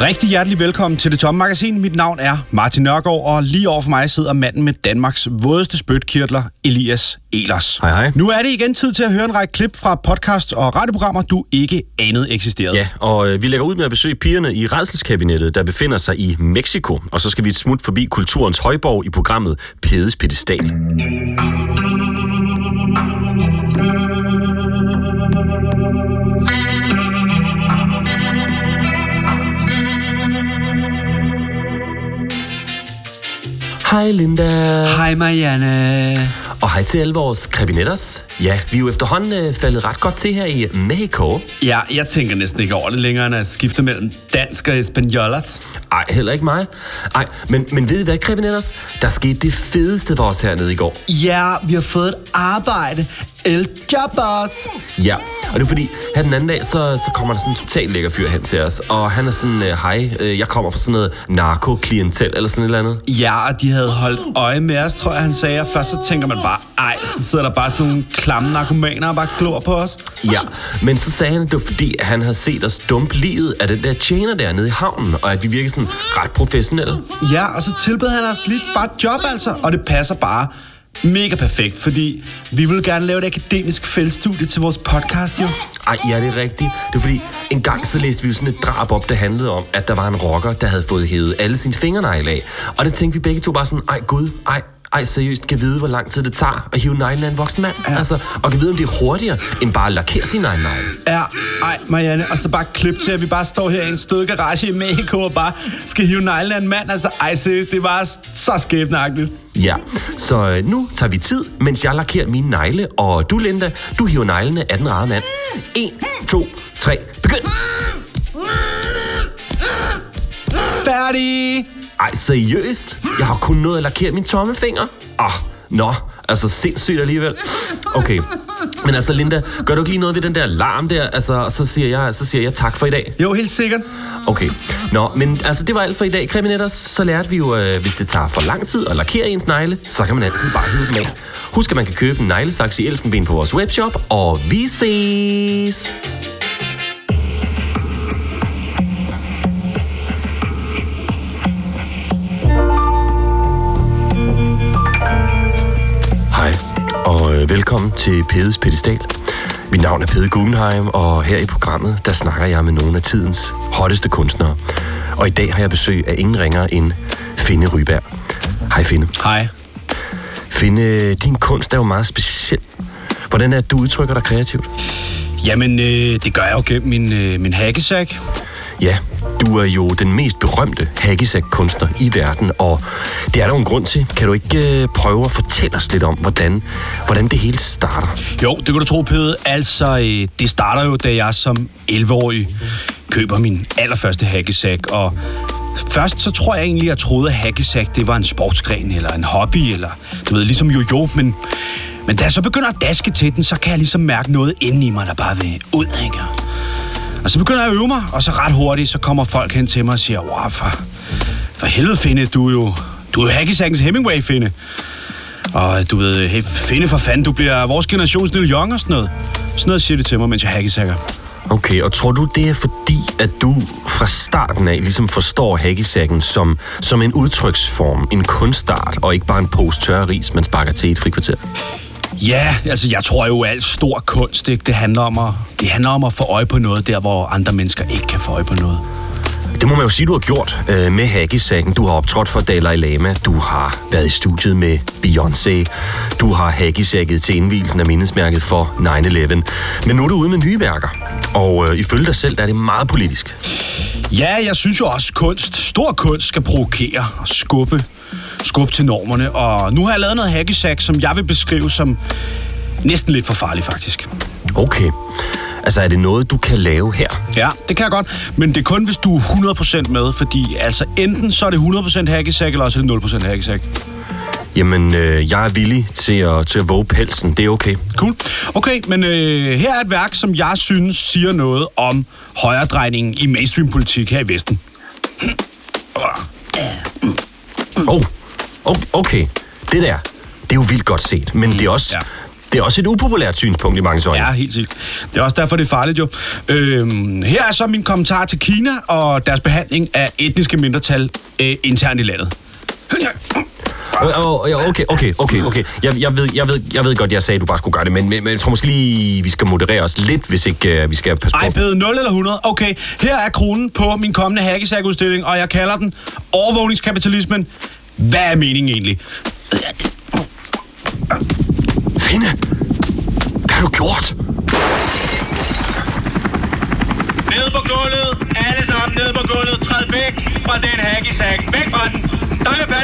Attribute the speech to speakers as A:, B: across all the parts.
A: Rigtig hjertelig velkommen til Det Tomme Magasin. Mit navn er Martin Nørgaard, og lige over for mig sidder manden med Danmarks vådeste spytkirtler, Elias Elers.
B: Hej, hej.
A: Nu er det igen tid til at høre en række klip fra podcasts og radioprogrammer, du ikke anede eksisterede.
B: Ja, og øh, vi lægger ud med at besøge pigerne i redselskabinettet, der befinder sig i Mexico. Og så skal vi et smut forbi kulturens højborg i programmet Pedes Pedestal. Hej Linda.
A: Hej Marianne.
B: Og hej til alle vores kabinetters. Ja, vi er jo efterhånden øh, faldet ret godt til her i Mexico.
A: Ja, jeg tænker næsten ikke over det længere, end at skifte mellem dansk og espanjolas.
B: Ej, heller ikke mig. Ej, men, men ved I hvad, Krebinetters? Der skete det fedeste for os hernede i går.
A: Ja, vi har fået et arbejde. El Jabos.
B: Ja, og det er fordi, her den anden dag, så, så kommer der sådan en totalt lækker fyr hen til os. Og han er sådan, øh, hej, øh, jeg kommer fra sådan noget narko-klientel eller sådan et eller andet.
A: Ja, og de havde holdt øje med os, tror jeg, han sagde. Og først så tænker man bare, ej, så sidder der bare sådan nogle klamme narkomaner og bare glor på os.
B: Ja, men så sagde han, at det var fordi, at han havde set os dumpe livet af den der tjener der nede i havnen, og at vi virker sådan ret professionelle.
A: Ja, og så tilbød han os lidt bare et job, altså. Og det passer bare mega perfekt, fordi vi vil gerne lave et akademisk feltstudie til vores podcast, jo.
B: Ej, ja, det er rigtigt. Det er fordi, en gang så læste vi jo sådan et drab op, der handlede om, at der var en rocker, der havde fået hævet alle sine fingernegle af. Og det tænkte vi begge to bare sådan, ej gud, ej, ej seriøst, kan vide, hvor lang tid det tager at hive neglen af en voksen mand. Ja. Altså, og kan vide, om det er hurtigere, end bare at lakere sin egen negle.
A: Ja, ej, Marianne, og så bare klip til, at vi bare står her i en stød garage i Mexico og bare skal hive neglen af en mand. Altså, ej, seriøst, det var så skæbnagtigt.
B: Ja, så øh, nu tager vi tid, mens jeg lakerer mine negle, og du, Linda, du hiver neglene af den rare mand. 1, 2, 3, begynd!
A: Færdig!
B: Ej, seriøst? Jeg har kun nået at lakere min tommelfinger? Åh, oh, nå, altså sindssygt alligevel. Okay, men altså Linda, gør du ikke lige noget ved den der larm der? Altså, så siger jeg, så siger jeg tak for i dag.
A: Jo, helt sikkert.
B: Okay, nå, men altså det var alt for i dag, Krimineters. Så lærte vi jo, øh, hvis det tager for lang tid at lakere ens negle, så kan man altid bare hive dem af. Husk, at man kan købe en neglesaks i Elfenben på vores webshop, og vi ses! Og øh, velkommen til Pedes Pedestal. Mit navn er Pede Guggenheim, og her i programmet, der snakker jeg med nogle af tidens hotteste kunstnere. Og i dag har jeg besøg af ingen ringer end Finne Ryberg. Hej Finne.
A: Hej.
B: Finne, din kunst er jo meget speciel. Hvordan er det, du udtrykker dig kreativt?
A: Jamen, øh, det gør jeg jo gennem min, øh, min hackesack.
B: Ja, du er jo den mest berømte hackisack-kunstner i verden, og det er der jo en grund til. Kan du ikke øh, prøve at fortælle os lidt om, hvordan, hvordan det hele starter?
A: Jo, det kan du tro, Pede. Altså, øh, det starter jo, da jeg som 11-årig køber min allerførste hackesack, og Først så tror jeg egentlig, jeg troede, at hackesack det var en sportsgren eller en hobby, eller du ved, ligesom jo-jo, men, men da jeg så begynder at daske til den, så kan jeg ligesom mærke noget inde i mig, der bare vil ud, ikke? Og så begynder jeg at øve mig, og så ret hurtigt, så kommer folk hen til mig og siger, wow, for, for helvede, Finde, du er jo, du er jo hackesackens Hemingway, Finde. Og du ved, hey, Finde for fanden, du bliver vores generations Neil Young og sådan noget. Sådan noget siger det til mig, mens jeg hackesacker.
B: Okay, og tror du, det er fordi, at du fra starten af ligesom forstår hackisacken som, som en udtryksform, en kunstart, og ikke bare en pose tørre ris, man sparker til i et frikvarter?
A: Ja, altså jeg tror jo, alt stor kunst, ikke? Det, handler om at, det handler om at få øje på noget der, hvor andre mennesker ikke kan få øje på noget.
B: Det må man jo sige, du har gjort øh, med hackisacken. Du har optrådt for Dalai Lama. Du har været i studiet med Beyoncé. Du har hackisækket til indvielsen af mindesmærket for 9-11. Men nu er du ude med nye værker. Og øh, ifølge dig selv, der er det meget politisk.
A: Ja, jeg synes jo også, kunst, stor kunst, skal provokere og skubbe, skubbe til normerne. Og nu har jeg lavet noget hackisack, som jeg vil beskrive som næsten lidt for farligt, faktisk.
B: Okay. Altså, er det noget, du kan lave her?
A: Ja, det kan jeg godt, men det er kun, hvis du er 100% med, fordi altså enten så er det 100% hackisack, eller også er det 0% hackisack.
B: Jamen, øh, jeg er villig til at, til at våge pelsen. Det er okay.
A: Cool. Okay, men øh, her er et værk, som jeg synes siger noget om højredrejningen i mainstream-politik her i Vesten.
B: Oh, okay. Det der, det er jo vildt godt set, men det er også...
A: Ja.
B: Det er også et upopulært synspunkt i mange øjne.
A: Ja, helt sikkert. Det er også derfor, det er farligt jo. Øhm, her er så min kommentar til Kina og deres behandling af etniske mindretal øh, internt i landet.
B: Okay, okay, okay, okay. Jeg, jeg, ved, jeg, ved, jeg ved godt, jeg sagde, at du bare skulle gøre det, men, men, men jeg tror måske lige, vi skal moderere os lidt, hvis ikke uh, vi skal passe på.
A: iPad 0 eller 100. Okay, her er kronen på min kommende hackesack-udstilling, og jeg kalder den overvågningskapitalismen. Hvad er meningen egentlig?
B: Finde! Hvad har du gjort?
C: Ned på gulvet. Alle sammen ned på gulvet. Træd væk fra den hackisack. Væk fra den.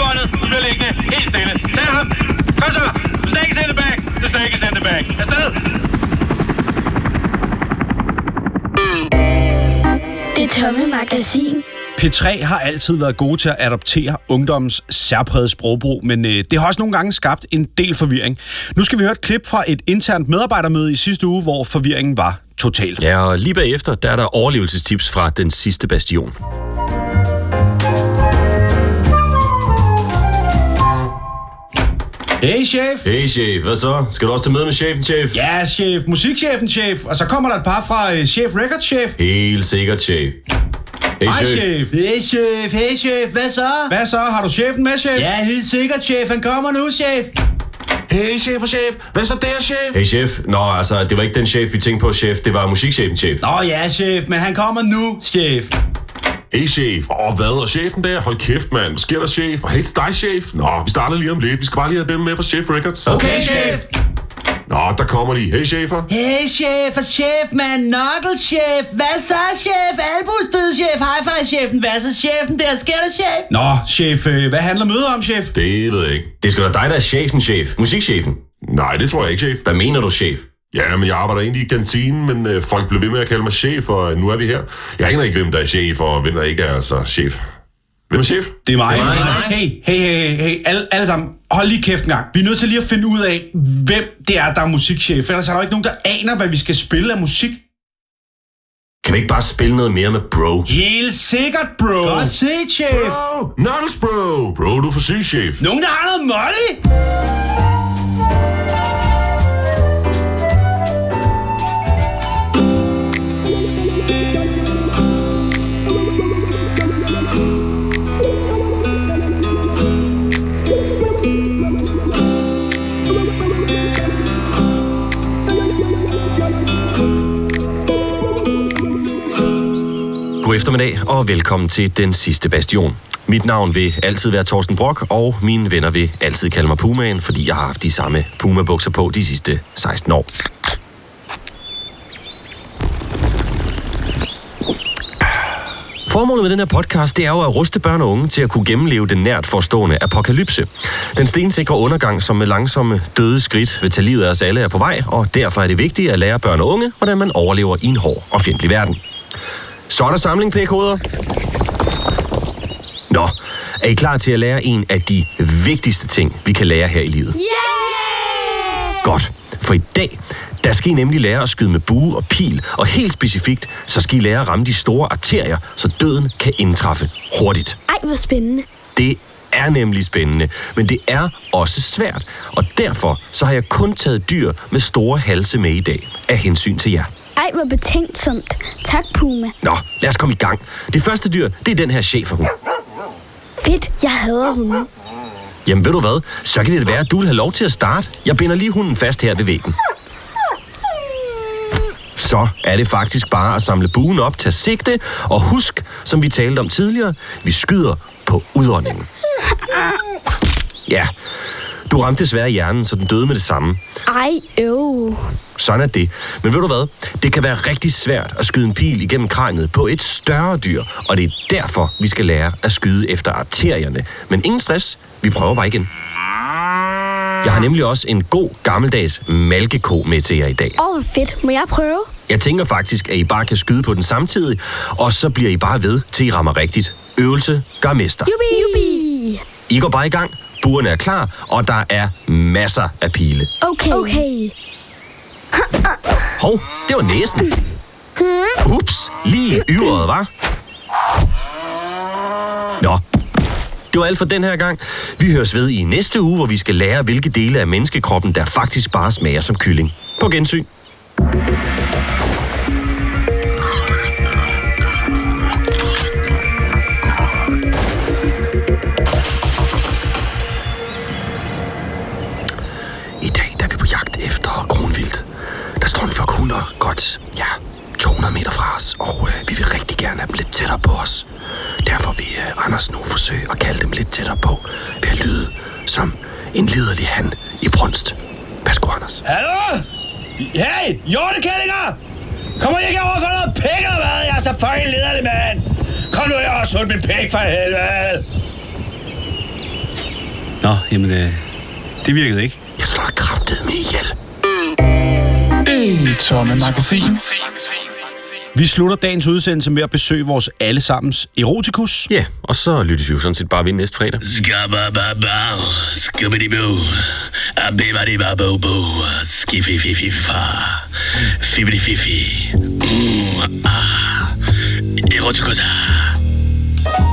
C: Er. Du bliver liggende helt stille. Tag ham. Kom så. Snake is in the back. The snake is in the back. Afsted.
D: Det tomme magasin.
A: P3 har altid været gode til at adoptere ungdommens særpræget sprogbrug, men øh, det har også nogle gange skabt en del forvirring. Nu skal vi høre et klip fra et internt medarbejdermøde i sidste uge, hvor forvirringen var total.
B: Ja, og lige bagefter, der er der overlevelsestips fra den sidste bastion.
A: Hey, chef!
B: Hey chef, hvad så? Skal du også til møde med chefen, chef?
A: Ja, chef. Musikchefen, chef. Og så kommer der et par fra øh, Chef Records, chef.
B: Helt sikkert, chef. Hey
A: Hej, chef.
E: Hey chef, hey chef, hvad så?
A: Hvad så? Har du chefen med, chef?
E: Ja, helt sikkert chef, han kommer nu chef.
F: Hey, chef og chef. Hvad så der, chef?
B: Hey chef. Nå, altså, det var ikke den chef, vi tænkte på, chef. Det var musikchefen, chef.
E: Nå ja chef, men han kommer nu, chef.
F: Hey, chef. Og hvad? Og chefen der? Hold kæft, mand. Hvad sker der, chef? Og hey til dig, chef. Nå, vi starter lige om lidt. Vi skal bare lige have dem med fra Chef Records.
E: Okay chef.
F: Nå, der kommer de. Hey, chefer.
E: Hey chef og chef, man, knuckles chef. Hvad så chef? Albustød chef, high five chefen. Hvad så chefen der? Sker der chef?
A: Nå, chef. Øh, hvad handler mødet om, chef?
F: Det ved jeg ikke.
B: Det skal da dig, der er chefen, chef. Musikchefen.
F: Nej, det tror jeg ikke, chef.
B: Hvad mener du, chef?
F: Ja, men jeg arbejder egentlig i kantinen, men øh, folk bliver ved med at kalde mig chef, og nu er vi her. Jeg aner ikke, hvem der er chef, og hvem der ikke er altså chef. Hvem er chef?
A: Det er mig.
B: Det er mig.
A: Hey, hey, hey, hey. Alle, alle sammen, hold lige kæft en gang. Vi er nødt til lige at finde ud af, hvem det er, der er musikchef. Ellers er der jo ikke nogen, der aner, hvad vi skal spille af musik.
B: Kan vi ikke bare spille noget mere med bro?
A: Helt sikkert, bro.
E: Godt set chef.
F: Bro! Knuckles, bro! Bro, du er for syg, chef.
A: Nogen, der har noget molly?
B: God eftermiddag, og velkommen til Den Sidste Bastion. Mit navn vil altid være Thorsten Brock, og mine venner vil altid kalde mig Pumaen, fordi jeg har haft de samme Puma-bukser på de sidste 16 år. Formålet med den her podcast, det er jo at ruste børn og unge til at kunne gennemleve den nært forestående apokalypse. Den stensikre undergang, som med langsomme døde skridt vil tage livet af os alle, er på vej, og derfor er det vigtigt at lære børn og unge, hvordan man overlever i en hård og fjendtlig verden. Så er der samling, pækoder. Nå, er I klar til at lære en af de vigtigste ting, vi kan lære her i livet?
D: Yeah!
B: Godt, for i dag, der skal I nemlig lære at skyde med bue og pil, og helt specifikt, så skal I lære at ramme de store arterier, så døden kan indtræffe hurtigt.
D: Ej, hvor spændende.
B: Det er nemlig spændende, men det er også svært, og derfor så har jeg kun taget dyr med store halse med i dag, af hensyn til jer.
D: Ej, hvor betænksomt. Tak, Puma.
B: Nå, lad os komme i gang. Det første dyr, det er den her cheferhund.
D: Fedt, jeg hader hunde.
B: Jamen ved du hvad, så kan det være, at du vil have lov til at starte. Jeg binder lige hunden fast her ved væggen. Så er det faktisk bare at samle buen op, tage sigte, og husk, som vi talte om tidligere, vi skyder på udåndingen. Ja, du ramte desværre hjernen, så den døde med det samme.
D: Ej, øv.
B: Sådan er det. Men ved du hvad? Det kan være rigtig svært at skyde en pil igennem kraniet på et større dyr, og det er derfor, vi skal lære at skyde efter arterierne. Men ingen stress, vi prøver bare igen. Jeg har nemlig også en god gammeldags malkeko med til jer i dag.
D: Åh, hvor fedt. Må jeg prøve?
B: Jeg tænker faktisk, at I bare kan skyde på den samtidig, og så bliver I bare ved, til I rammer rigtigt. Øvelse gør mester.
D: Jubi! Jubi!
B: I går bare i gang. Buerne er klar, og der er masser af pile.
D: Okay. Okay.
B: Hov, det var næsen. Ups, lige i yveret, var. Nå, Det var alt for den her gang. Vi høres ved i næste uge, hvor vi skal lære, hvilke dele af menneskekroppen, der faktisk bare smager som kylling. På gensyn. Og øh, vi vil rigtig gerne have dem lidt tættere på os. Derfor vil øh, Anders nu forsøge at kalde dem lidt tættere på, ved at lyde som en liderlig han i brunst. Værsgo, Anders.
A: Hallo? Hey, hjortekællinger! Kommer I ikke over for noget pæk eller hvad? Jeg er så fucking lederlig, mand! Kom nu, jeg har sundt min pæk for helvede! Nå, jamen, øh, det virkede ikke.
B: Jeg slår dig kraftet med ihjel.
G: Det tomme magasin.
A: Vi slutter dagens udsendelse med at besøge vores allesammens erotikus.
B: Ja, og så lyttes vi jo sådan set bare ved næste fredag.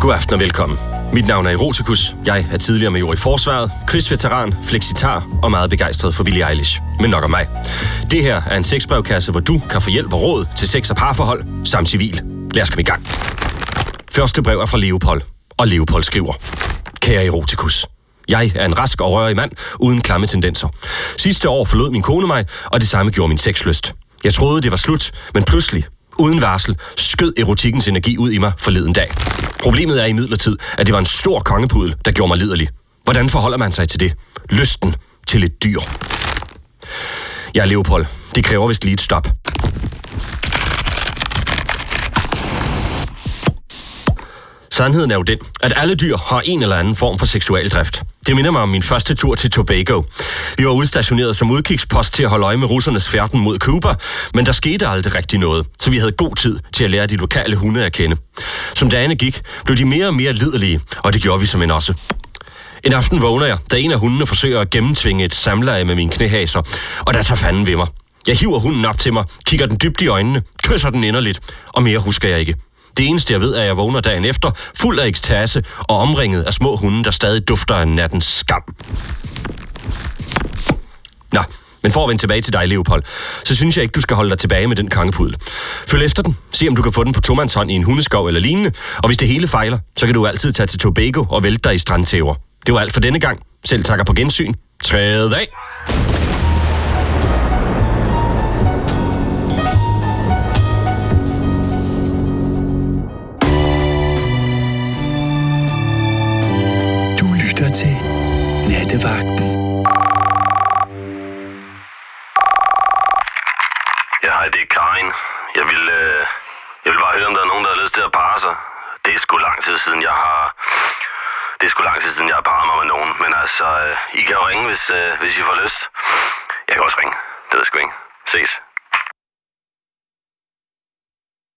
B: God aften og velkommen. Mit navn er Erotikus. Jeg er tidligere major i forsvaret, krigsveteran, fleksitar og meget begejstret for Billie Eilish. Men nok om mig. Det her er en sexbrevkasse, hvor du kan få hjælp og råd til sex og parforhold samt civil. Lad os komme i gang. Første brev er fra Leopold, og Leopold skriver. Kære Erotikus. Jeg er en rask og rørig mand uden klamme tendenser. Sidste år forlod min kone mig, og det samme gjorde min sexlyst. Jeg troede, det var slut, men pludselig, uden varsel, skød erotikkens energi ud i mig forleden dag. Problemet er imidlertid, at det var en stor kongepudel, der gjorde mig liderlig. Hvordan forholder man sig til det? Lysten til et dyr. Jeg er Leopold. Det kræver vist lige et stop. Sandheden er jo den, at alle dyr har en eller anden form for seksualdrift. Det minder mig om min første tur til Tobago. Vi var udstationeret som udkigspost til at holde øje med russernes færden mod Cuba, men der skete aldrig rigtig noget, så vi havde god tid til at lære de lokale hunde at kende. Som dagene gik, blev de mere og mere lidelige, og det gjorde vi som en også. En aften vågner jeg, da en af hundene forsøger at gennemtvinge et samleje med mine knæhaser, og der tager fanden ved mig. Jeg hiver hunden op til mig, kigger den dybt i øjnene, kysser den inderligt, og mere husker jeg ikke. Det eneste, jeg ved, er, at jeg vågner dagen efter, fuld af ekstase og omringet af små hunde, der stadig dufter af nattens skam. Nå, men for at vende tilbage til dig, Leopold, så synes jeg ikke, du skal holde dig tilbage med den kangepudel. Følg efter den. Se, om du kan få den på tomandshånd i en hundeskov eller lignende. Og hvis det hele fejler, så kan du altid tage til Tobago og vælte dig i strandtæver. Det var alt for denne gang. Selv takker på gensyn. Træde af!
H: Til Nattevagten.
B: Ja, hej, det er Karin. Jeg vil, øh, jeg vil bare høre, om der er nogen, der har lyst til at parre sig. Det er sgu lang tid siden, jeg har... Det er sgu lang tid siden, jeg har parret mig med nogen. Men altså, øh, I kan jo ringe, hvis, øh, hvis I får lyst. Jeg kan også ringe. Det ved jeg sgu ikke. Ses.